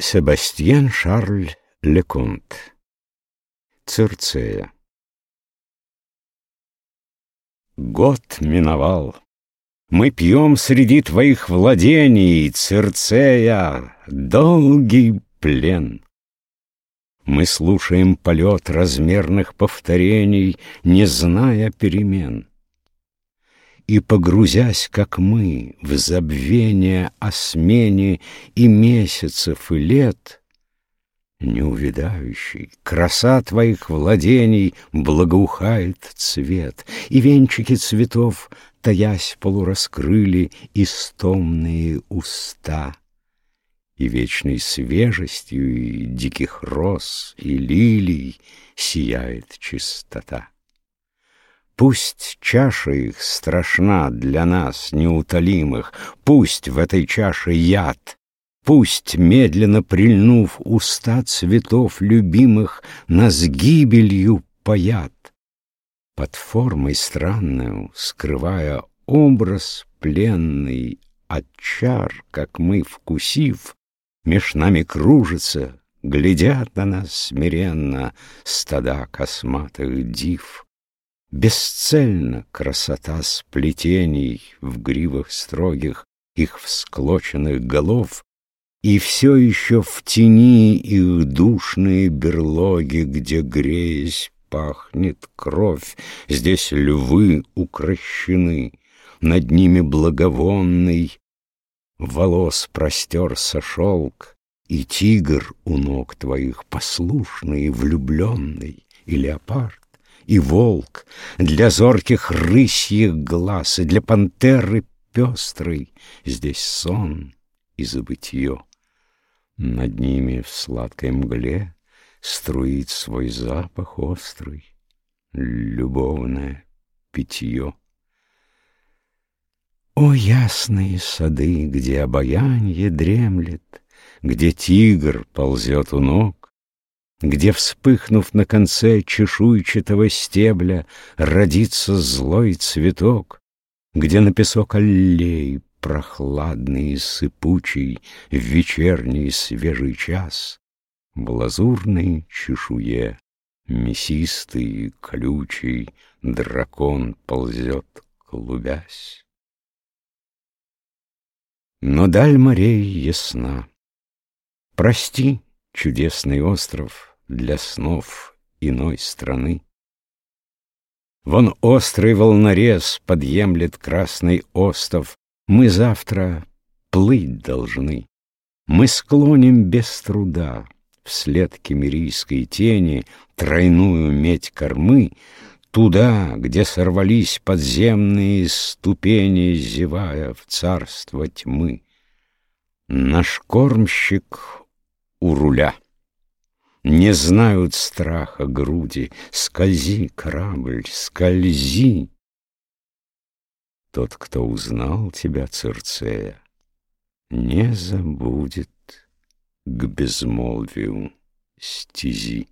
Себастьян Шарль Леконт Цирцея Год миновал. Мы пьем среди твоих владений, Цирцея, долгий плен. Мы слушаем полет размерных повторений, Не зная перемен и, погрузясь, как мы, в забвение о смене и месяцев, и лет, неувидающий, краса твоих владений благоухает цвет, и венчики цветов, таясь, полураскрыли истомные уста, и вечной свежестью и диких роз и лилий сияет чистота. Пусть чаша их страшна для нас, неутолимых, Пусть в этой чаше яд, Пусть, медленно прильнув уста цветов любимых, Нас гибелью паят. Под формой странную, скрывая образ пленный От чар, как мы, вкусив, Меж нами кружится, глядят на нас смиренно Стада косматых див. Бесцельна красота сплетений В гривах строгих их всклоченных голов, И все еще в тени их душные берлоги, Где, греясь, пахнет кровь, Здесь львы укращены, Над ними благовонный Волос простерся шелк, И тигр у ног твоих послушный и влюбленный, И леопард и волк, Для зорких рысьих глаз и для пантеры пестрой Здесь сон и забытье. Над ними в сладкой мгле Струит свой запах острый, Любовное питье. О, ясные сады, где обаянье дремлет, Где тигр ползет у ног, где, вспыхнув на конце чешуйчатого стебля, Родится злой цветок, где на песок аллей Прохладный и сыпучий в вечерний свежий час В лазурной чешуе мясистый и колючий Дракон ползет, клубясь. Но даль морей ясна. Прости, чудесный остров, для снов иной страны. Вон острый волнорез подъемлет красный остов, Мы завтра плыть должны. Мы склоним без труда Вслед кемерийской тени Тройную медь кормы Туда, где сорвались подземные ступени, Зевая в царство тьмы. Наш кормщик у руля. Не знают страха груди. Скользи, корабль, скользи. Тот, кто узнал тебя, Цирцея, Не забудет к безмолвию стези.